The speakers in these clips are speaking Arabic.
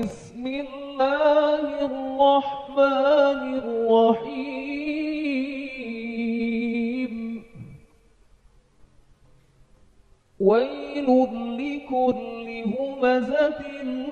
بسم الله الرحمن الرحيم. ويل لكل همزة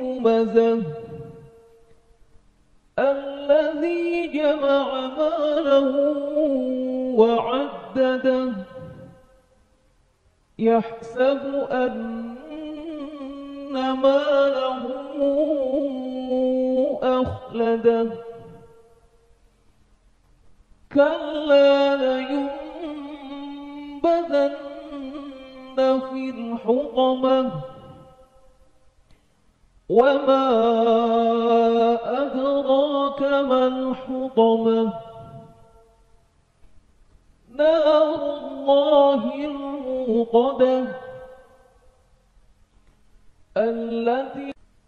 همزة. الذي جمع ماله وعدده. يحسب أن ماله أخلده كلا لينبذن في الحطمة. وما أدراك ما الحطمة. نار الله الموقدة. التي